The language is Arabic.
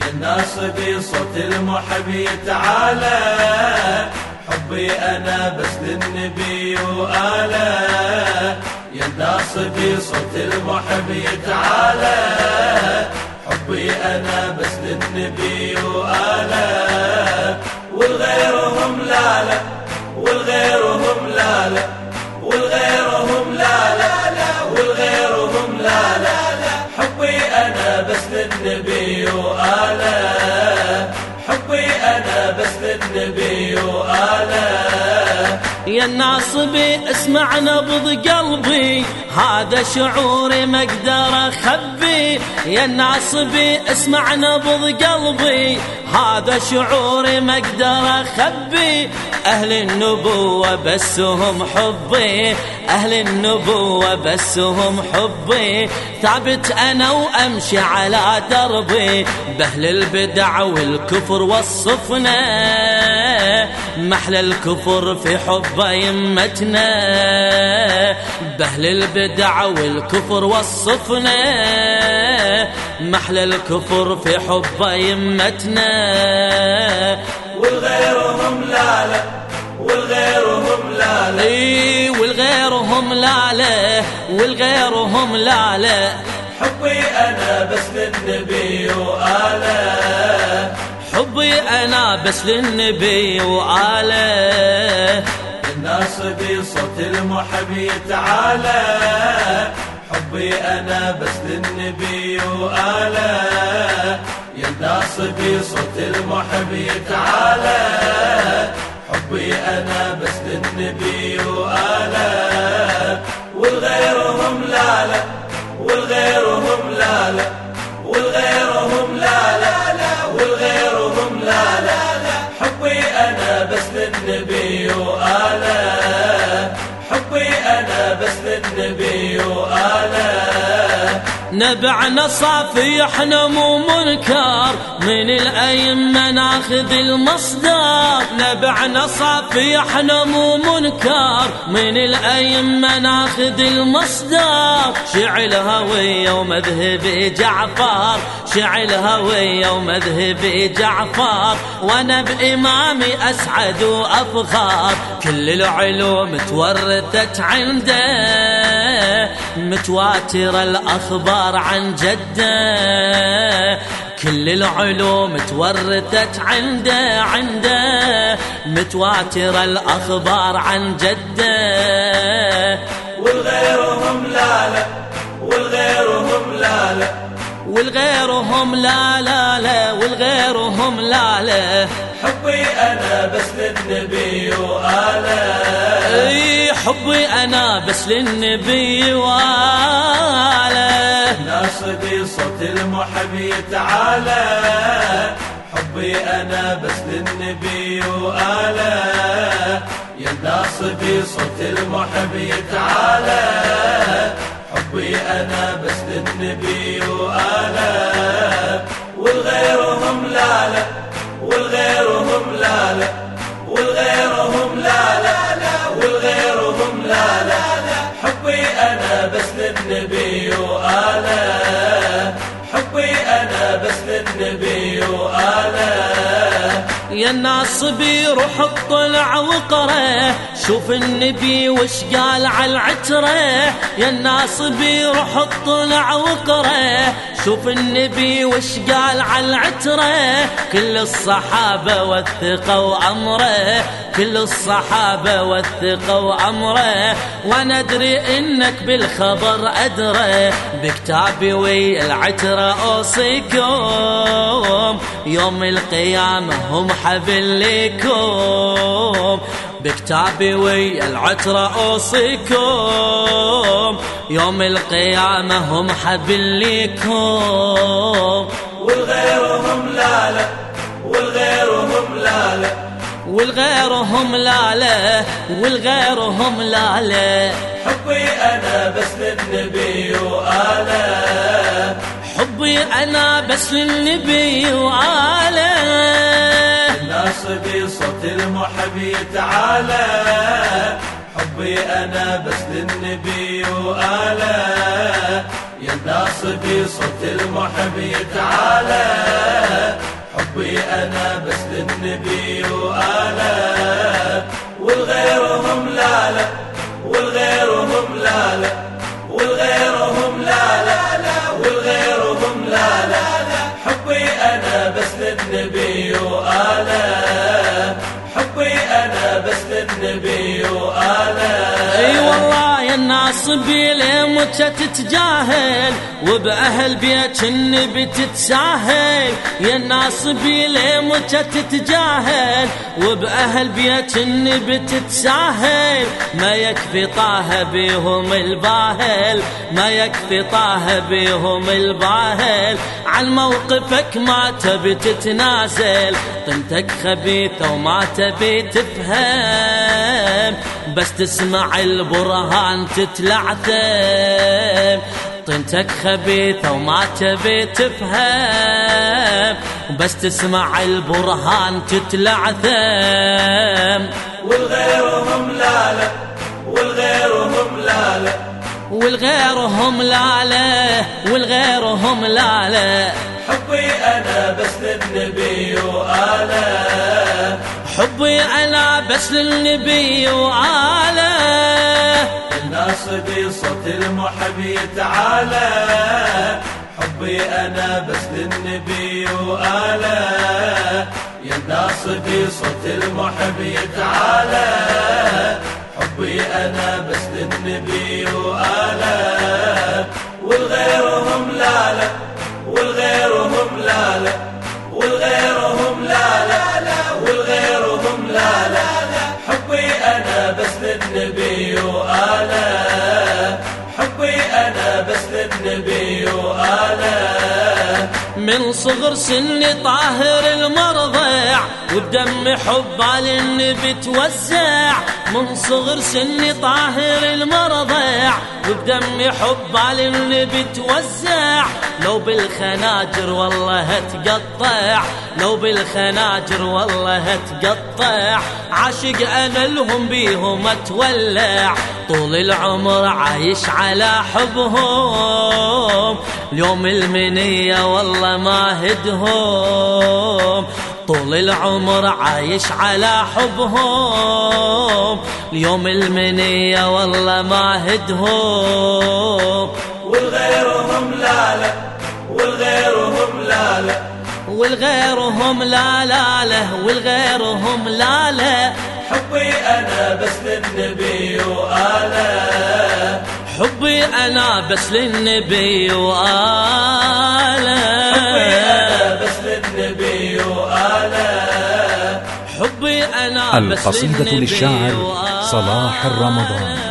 يا الناس بصوت المحب يتعالى حبي أنا بس للنبي وآلة. يا الناس بصوت المحب يتعالى حبي أنا بس للنبي وآلة. والغيرهم لا لا والغيرهم لا لا والغيرهم لا لا لا والغيرهم لا لا حبي أنا بس للنبي وآله. حبي أنا بس للنبي وآله. يا الناصبي اسمع نبض قلبي. هذا شعوري ما أقدر اخبي يا الناصبي اسمع نبض قلبي. هذا شعوري ما أقدر اخبي. أهل النبوة بسهم حبي. أهل النبوة بسهم حبي. ثابت أنا وأمشي على دربي. بأهل البدع والكفر وصفنا محل الكفر في حب يمتنا بأهل البدع والكفر وصفنا محل الكفر في حب يمتنا والغيرهم لا لا والغيرهم لا لا. إي والغيرهم لا لا والغيرهم لا لا. حبي أنا بس للنبي وآله. حبي أنا بس للنبي وآله. الناس بصوت المحب يتعالى. حبي أنا بس للنبي وآله. يا الناس بصوت المحب يتعالى. حبي أنا بس للنبي وآله. والغيرهم لا لا والغيرهم لا لا والغيرهم لا لا لا والغيرهم لا لا لا حبي أنا بس للنبي وآله. حبي أنا بس للنبي وآله. نبعنا صافي مو منكر. من الأئمة ناخذ المصدر. نبعنا صافي مو منكر. من الأئمة ناخذ المصدر. شعل هوية ومذهب جعفر. شعل هوية ومذهب جعفر وأنا بإمامي أسعد وأفخر كل العلوم تورثت عنده متواتر الأخبار عن جده. كل العلوم تورثت عنده عنده متواتر الأخبار عن جده. والغيرهم لا لا والغيرهم لا لا. والغيرهم لا لا لا والغيرهم لا لا. حبي أنا بس للنبي وآله. إي حبي أنا بس للنبي وآله. ناس بصوت المحب يتعالى حبي أنا بس للنبي وآله. يا الناس بصوت المحب يتعالى حبي أنا بس للنبي وآله يا الناصبي روح اطلع وقره. شوف النبي وش قال على العترة. يا الناصبي روح اطلع وقره. شوف النبي وش قال على العترة. كل الصحابة وثقوا أمره كل الصحابة وثقوا أمره وأنا أدري إنك بالخبر أدرى بكتابي ويا العترة أوصيكم يوم القيامة هم حبل لكم. بكتابي ويا العترة أوصيكم يوم القيامة هم حبل لكم. والغيرهم لا لا والغيرهم لا لا. والغيرهم لا لا والغيرهم لا لا حبي أنا بس للنبي وآله. حبي أنا بس للنبي وآله. الناس بصوت المحب يتعالى حبي أنا بس للنبي وآله. يا الناس بصوت المحب يتعالى أنا بس للنبي وآلة. والغيرهم لا لا والغيرهم لا لا والغيرهم الناس بيلمك تتجاهل وبأهل بيت النبي تتساهل. يا الناس بيلمك تتجاهل وبأهل بيت النبي تتساهل. ما يكفي طه بيهم الباهل ما يكفي طه بيهم الباهل. عن موقفك ما تبي تتنازل. طنتك خبيثة وما تبي تفهم. بس تسمع البرهان تتلعثم. طنتك خبيثة وما تبي تفهم. بس تسمع البرهان تتلعثم. والغيرهم لا لا والغيرهم لا لا. والغيرهم لا لا والغيرهم لا لا. حبي أنا بس للنبي وآله. حبي أنا بس للنبي وآله. الناس بصوت المحب يتعالى. حبي أنا بس للنبي وآله. يا الناس بصوت المحب يتعالى. حبي أنا بس للنبي وآله والغيرهم لا لا والغيرهم لا لا والغيرهم لا لا والغيرهم لا لا حبي أنا بس للنبي وآله حبي أنا بس للنبي وآله من صغر سني طاهر المرضع وبدم حب للنبي توزع. من صغر سني طاهر المرضع وبدم حب للنبي توزع لو بالخناجر والله تقطع. لو بالخناجر والله تقطع. عاشق أنا لهم بيهم أتولع. طول العمر عايش على حبهم. اليوم المنية والله ما هدهم. طول العمر عايش على حبهم. اليوم المنية والله ما هدهم والغيرهم لا لا والغيرهم لا لا. والغيرهم لا لا له والغيرهم لا لا. حبي أنا بس للنبي وآله. حبي أنا بس للنبي حبي وآله القصيدة للشاعر. صلاح الرمضان